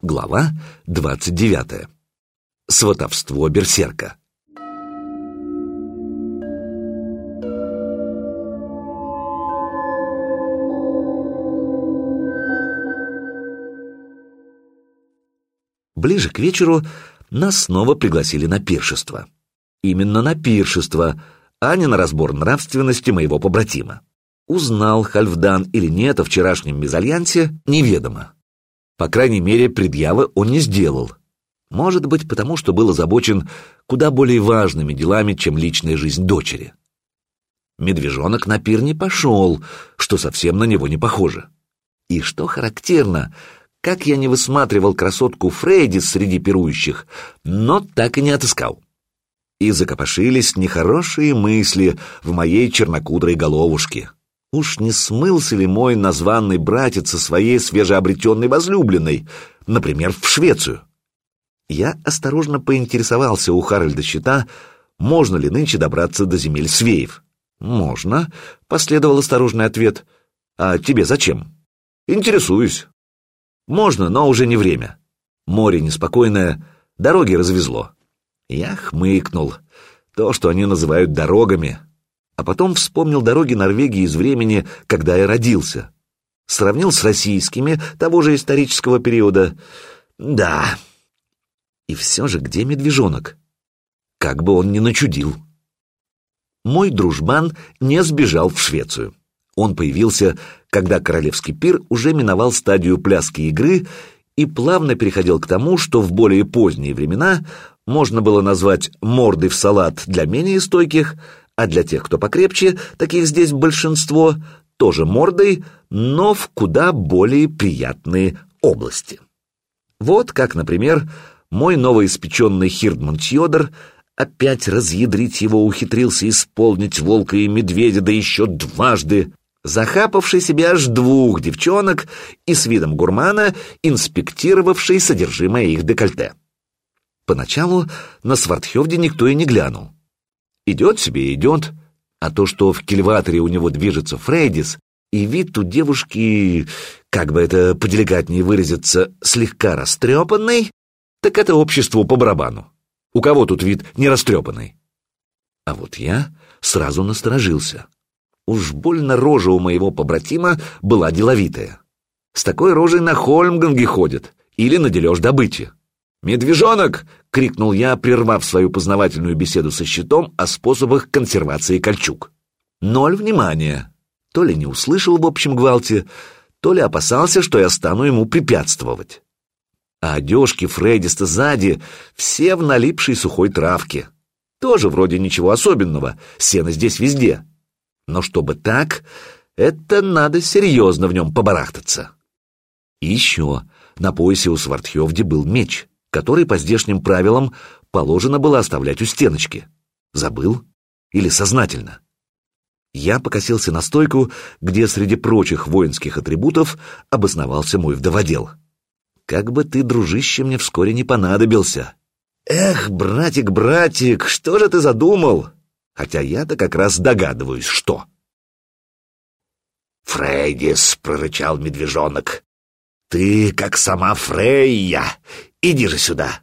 Глава 29. Сватовство берсерка. Ближе к вечеру нас снова пригласили на пиршество. Именно на пиршество, а не на разбор нравственности моего побратима. Узнал Хальфдан или нет о вчерашнем мезальянсе, неведомо. По крайней мере, предъявы он не сделал. Может быть, потому что был озабочен куда более важными делами, чем личная жизнь дочери. Медвежонок на пир не пошел, что совсем на него не похоже. И что характерно, как я не высматривал красотку Фрейдис среди пирующих, но так и не отыскал. И закопошились нехорошие мысли в моей чернокудрой головушке. Уж не смылся ли мой названный братец со своей свежеобретенной возлюбленной, например, в Швецию? Я осторожно поинтересовался у Харальда Щита, можно ли нынче добраться до земель Свеев. «Можно», — последовал осторожный ответ. «А тебе зачем?» «Интересуюсь». «Можно, но уже не время. Море неспокойное, дороги развезло». Я хмыкнул. То, что они называют дорогами, а потом вспомнил дороги Норвегии из времени, когда я родился. Сравнил с российскими того же исторического периода. Да. И все же где медвежонок? Как бы он ни начудил. Мой дружбан не сбежал в Швецию. Он появился, когда королевский пир уже миновал стадию пляски игры и плавно переходил к тому, что в более поздние времена можно было назвать мордой в салат для менее стойких, а для тех, кто покрепче, таких здесь большинство, тоже мордой, но в куда более приятные области. Вот как, например, мой новоиспеченный Хирдман Тьодор опять разъядрить его ухитрился исполнить волка и медведя, да еще дважды, захапавший себе аж двух девчонок и с видом гурмана инспектировавший содержимое их декольте. Поначалу на Свартхевде никто и не глянул. Идет себе идет, а то, что в кильваторе у него движется Фрейдис, и вид у девушки, как бы это поделикатнее выразиться, слегка растрепанный, так это обществу по барабану. У кого тут вид не растрепанный? А вот я сразу насторожился. Уж больно рожа у моего побратима была деловитая. С такой рожей на Хольмганге ходят или на дележ добычи. «Медвежонок!» — крикнул я, прервав свою познавательную беседу со щитом о способах консервации кольчуг. Ноль внимания. То ли не услышал в общем гвалте, то ли опасался, что я стану ему препятствовать. А одежки Фредиста сзади все в налипшей сухой травке. Тоже вроде ничего особенного, сено здесь везде. Но чтобы так, это надо серьезно в нем побарахтаться. И еще, на поясе у Свартхевди был меч который по здешним правилам положено было оставлять у стеночки. Забыл? Или сознательно? Я покосился на стойку, где среди прочих воинских атрибутов обосновался мой вдоводел. Как бы ты, дружище, мне вскоре не понадобился. Эх, братик, братик, что же ты задумал? Хотя я-то как раз догадываюсь, что. «Фрейдис!» — прорычал медвежонок. «Ты, как сама Фрейя, Иди же сюда!»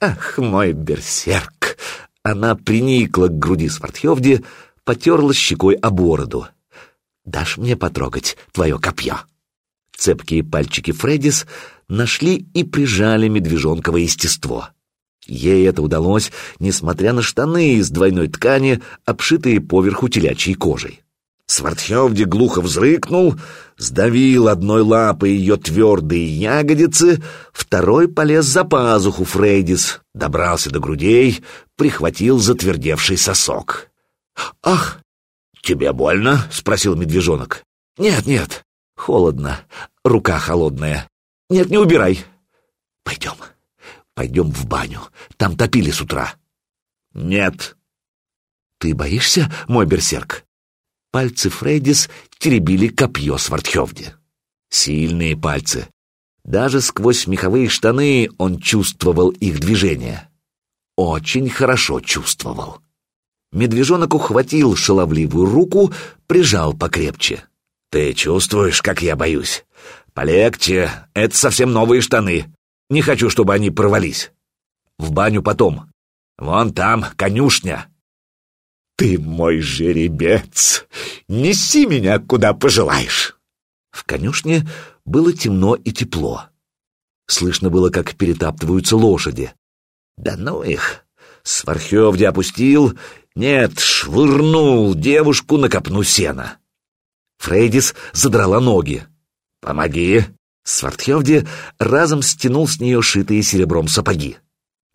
«Ах, мой берсерк!» Она приникла к груди Свартхевди, потерла щекой о бороду. «Дашь мне потрогать твое копье?» Цепкие пальчики Фреддис нашли и прижали медвежонковое естество. Ей это удалось, несмотря на штаны из двойной ткани, обшитые поверху телячьей кожей. Свартхевди глухо взрыкнул, сдавил одной лапой ее твердые ягодицы, второй полез за пазуху Фрейдис, добрался до грудей, прихватил затвердевший сосок. «Ах, тебе больно?» — спросил медвежонок. «Нет, нет, холодно, рука холодная. Нет, не убирай. Пойдем, пойдем в баню, там топили с утра». «Нет». «Ты боишься, мой берсерк?» Пальцы Фрейдис теребили копье Свартхевди. Сильные пальцы. Даже сквозь меховые штаны он чувствовал их движение. Очень хорошо чувствовал. Медвежонок ухватил шаловливую руку, прижал покрепче. «Ты чувствуешь, как я боюсь? Полегче, это совсем новые штаны. Не хочу, чтобы они порвались. В баню потом. Вон там конюшня». «Ты мой жеребец! Неси меня, куда пожелаешь!» В конюшне было темно и тепло. Слышно было, как перетаптываются лошади. Да ну их! Свархевди опустил, нет, швырнул девушку на копну сена. Фрейдис задрала ноги. «Помоги!» Свартхевди разом стянул с нее шитые серебром сапоги.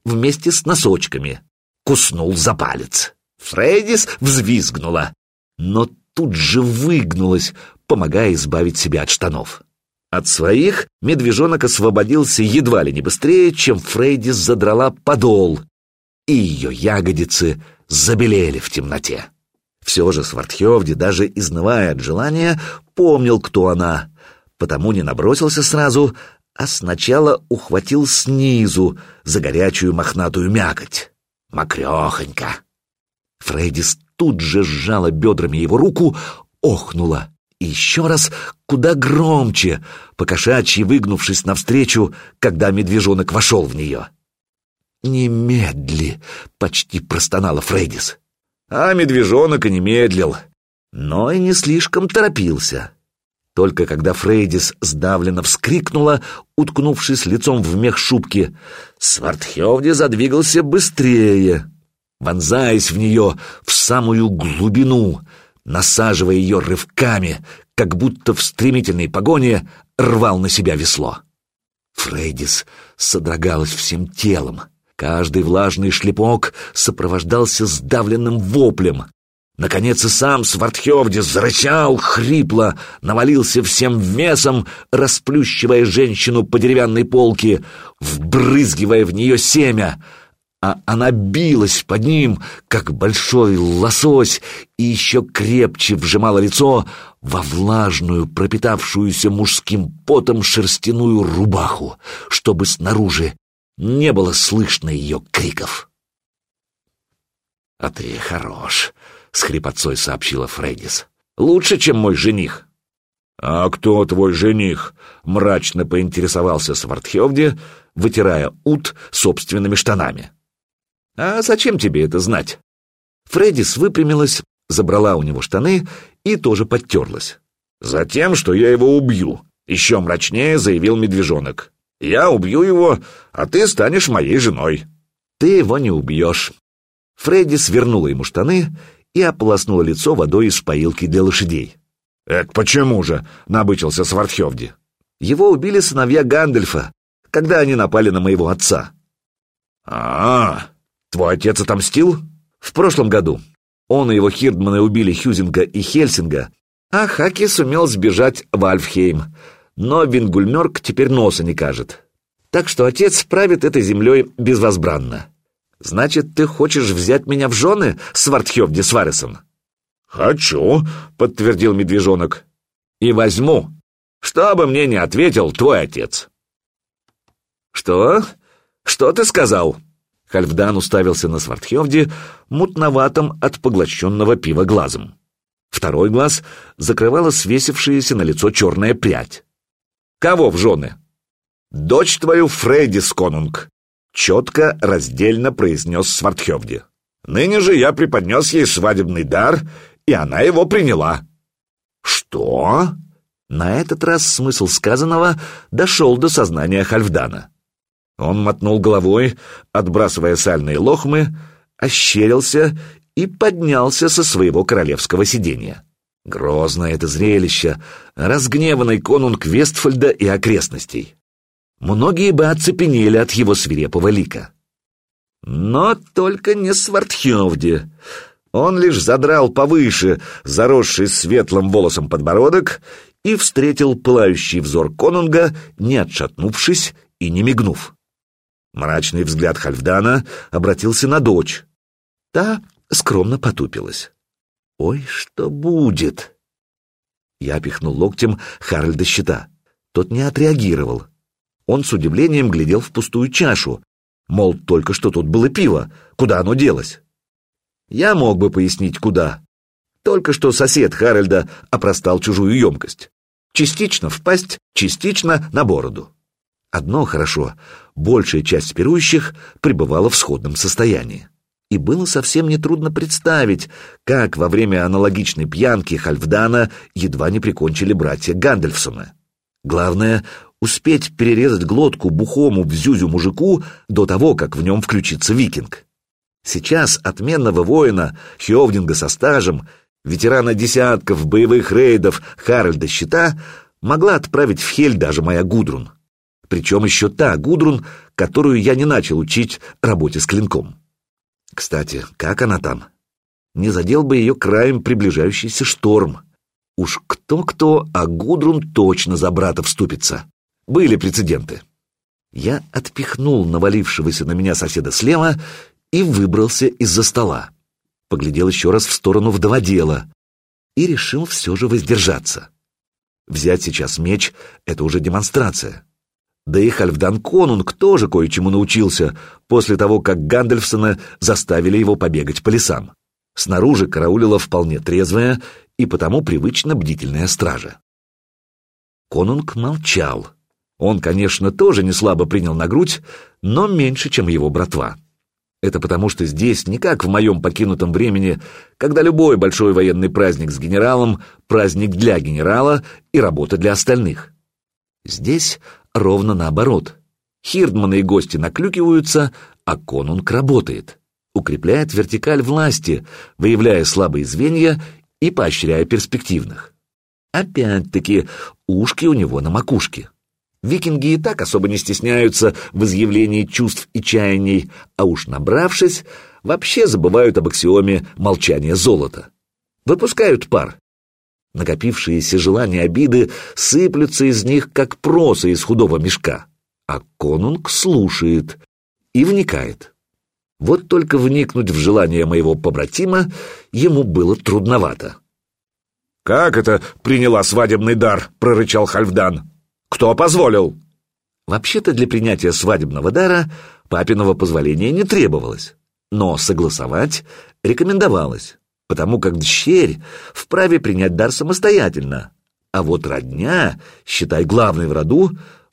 Вместе с носочками. Куснул за палец. Фрейдис взвизгнула, но тут же выгнулась, помогая избавить себя от штанов. От своих медвежонок освободился едва ли не быстрее, чем Фрейдис задрала подол, и ее ягодицы забелели в темноте. Все же Свартхевди, даже изнывая от желания, помнил, кто она, потому не набросился сразу, а сначала ухватил снизу за горячую мохнатую мякоть. Мокрехонько. Фрейдис тут же сжала бедрами его руку, охнула. И еще раз куда громче, покошачьи выгнувшись навстречу, когда медвежонок вошел в нее. «Немедли!» — почти простонала Фрейдис. А медвежонок и не медлил, но и не слишком торопился. Только когда Фрейдис сдавленно вскрикнула, уткнувшись лицом в мех шубки, Свартхевди задвигался быстрее, вонзаясь в нее в самую глубину, насаживая ее рывками, как будто в стремительной погоне рвал на себя весло. Фрейдис содрогалась всем телом. Каждый влажный шлепок сопровождался сдавленным воплем. Наконец и сам Свартхевди зарычал, хрипло, навалился всем весом, расплющивая женщину по деревянной полке, вбрызгивая в нее семя, а она билась под ним, как большой лосось, и еще крепче вжимала лицо во влажную, пропитавшуюся мужским потом шерстяную рубаху, чтобы снаружи не было слышно ее криков. «А ты хорош», — с хрипотцой сообщила Фреддис. «Лучше, чем мой жених». «А кто твой жених?» — мрачно поинтересовался Свартхевде, вытирая ут собственными штанами. «А зачем тебе это знать?» Фреддис выпрямилась, забрала у него штаны и тоже подтерлась. «Затем, что я его убью», — еще мрачнее заявил медвежонок. Я убью его, а ты станешь моей женой». «Ты его не убьешь». Фредди свернула ему штаны и ополоснула лицо водой из поилки для лошадей. «Эк, почему же?» — набычился Свартхевди. «Его убили сыновья Гандальфа, когда они напали на моего отца». «А, -а твой отец отомстил?» «В прошлом году. Он и его хирдманы убили Хюзинга и Хельсинга, а Хаки сумел сбежать в Альфхейм, но Вингульмерк теперь носа не кажет. Так что отец правит этой землей безвозбранно. Значит, ты хочешь взять меня в жены, Свартхевди Сваресон? Хочу, подтвердил медвежонок. И возьму, что бы мне не ответил твой отец. Что? Что ты сказал? Хальфдан уставился на Свартхевди мутноватым от поглощенного пива глазом. Второй глаз закрывала свесившаяся на лицо черная прядь. Кого в жены? Дочь твою Фредди Сконунг, четко, раздельно произнес Свартхевди. Ныне же я преподнес ей свадебный дар, и она его приняла. Что? На этот раз смысл сказанного дошел до сознания Хальфдана. Он мотнул головой, отбрасывая сальные лохмы, ощерился и поднялся со своего королевского сиденья. Грозное это зрелище, разгневанный конунг Вестфальда и окрестностей. Многие бы оцепенели от его свирепого лика. Но только не Свартхевди. Он лишь задрал повыше заросший светлым волосом подбородок и встретил пылающий взор конунга, не отшатнувшись и не мигнув. Мрачный взгляд Хальфдана обратился на дочь. Та скромно потупилась. «Ой, что будет?» Я пихнул локтем Харальда щита. Тот не отреагировал. Он с удивлением глядел в пустую чашу. Мол, только что тут было пиво. Куда оно делось? Я мог бы пояснить, куда. Только что сосед Харальда опростал чужую емкость. Частично в пасть, частично на бороду. Одно хорошо, большая часть пирующих пребывала в сходном состоянии. И было совсем нетрудно представить, как во время аналогичной пьянки Хальфдана едва не прикончили братья Гандальфсона. Главное — успеть перерезать глотку бухому взюзю мужику до того, как в нем включится викинг. Сейчас отменного воина, Хёвдинга со стажем, ветерана десятков боевых рейдов Харальда Щита могла отправить в Хель даже моя Гудрун. Причем еще та Гудрун, которую я не начал учить работе с клинком. Кстати, как она там? Не задел бы ее краем приближающийся шторм. Уж кто-кто, а Гудрун точно за брата вступится. Были прецеденты. Я отпихнул навалившегося на меня соседа слева и выбрался из-за стола. Поглядел еще раз в сторону вдоводела и решил все же воздержаться. Взять сейчас меч — это уже демонстрация. Да и Хальфдан Конунг тоже кое-чему научился после того, как Гандальфсона заставили его побегать по лесам. Снаружи караулила вполне трезвая и потому привычно бдительная стража. Конунг молчал. Он, конечно, тоже не слабо принял на грудь, но меньше, чем его братва. Это потому, что здесь не как в моем покинутом времени, когда любой большой военный праздник с генералом — праздник для генерала и работа для остальных. Здесь ровно наоборот. Хирдманы и гости наклюкиваются, а конунг работает. Укрепляет вертикаль власти, выявляя слабые звенья и поощряя перспективных. Опять-таки, ушки у него на макушке. Викинги и так особо не стесняются в изъявлении чувств и чаяний, а уж набравшись, вообще забывают об аксиоме молчания золота. Выпускают пар, Накопившиеся желания обиды сыплются из них, как проса из худого мешка. А конунг слушает и вникает. Вот только вникнуть в желание моего побратима ему было трудновато. «Как это приняла свадебный дар?» — прорычал Хальфдан. «Кто позволил?» Вообще-то для принятия свадебного дара папиного позволения не требовалось, но согласовать рекомендовалось потому как дщерь вправе принять дар самостоятельно, а вот родня, считай главной в роду,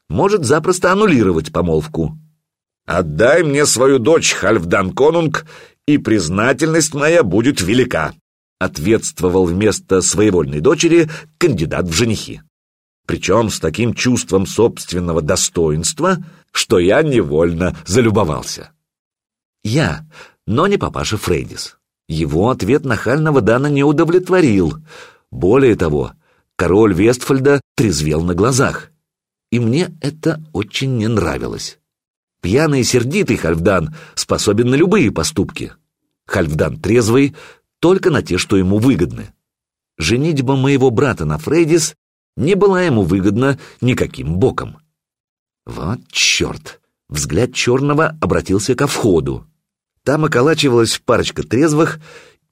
может запросто аннулировать помолвку. «Отдай мне свою дочь, Хальфдан Конунг, и признательность моя будет велика», ответствовал вместо своевольной дочери кандидат в женихи. Причем с таким чувством собственного достоинства, что я невольно залюбовался. Я, но не папаша Фрейдис. Его ответ нахального Дана не удовлетворил. Более того, король Вестфальда трезвел на глазах. И мне это очень не нравилось. Пьяный и сердитый Хальфдан способен на любые поступки. Хальфдан трезвый только на те, что ему выгодны. Женитьба моего брата на Фрейдис не была ему выгодна никаким боком. Вот черт! Взгляд черного обратился ко входу. Там околачивалась парочка трезвых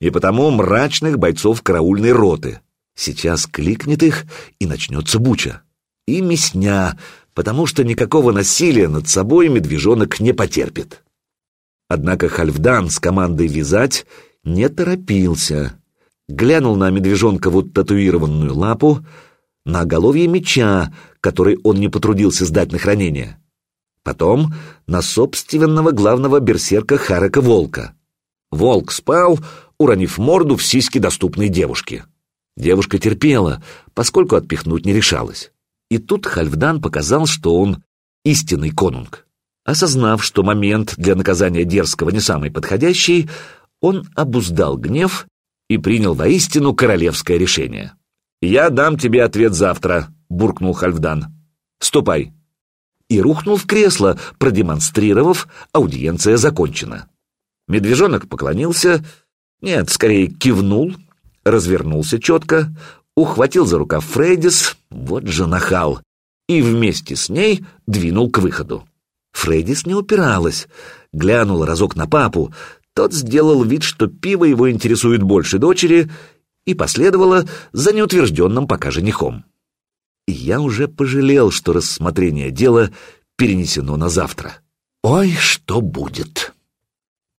и потому мрачных бойцов караульной роты. Сейчас кликнет их, и начнется буча. И мясня, потому что никакого насилия над собой медвежонок не потерпит. Однако Хальфдан с командой «Вязать» не торопился. Глянул на медвежонка вот татуированную лапу, на оголовье меча, который он не потрудился сдать на хранение. Потом на собственного главного берсерка Харака Волка. Волк спал, уронив морду в сиськи доступной девушки. Девушка терпела, поскольку отпихнуть не решалась. И тут Хальфдан показал, что он истинный конунг. Осознав, что момент для наказания дерзкого не самый подходящий, он обуздал гнев и принял воистину королевское решение. «Я дам тебе ответ завтра», — буркнул Хальфдан. «Ступай, и рухнул в кресло, продемонстрировав, аудиенция закончена. Медвежонок поклонился, нет, скорее кивнул, развернулся четко, ухватил за рукав Фрейдис, вот же нахал, и вместе с ней двинул к выходу. Фрейдис не упиралась, глянула разок на папу, тот сделал вид, что пиво его интересует больше дочери, и последовала за неутвержденным пока женихом я уже пожалел, что рассмотрение дела перенесено на завтра. Ой, что будет!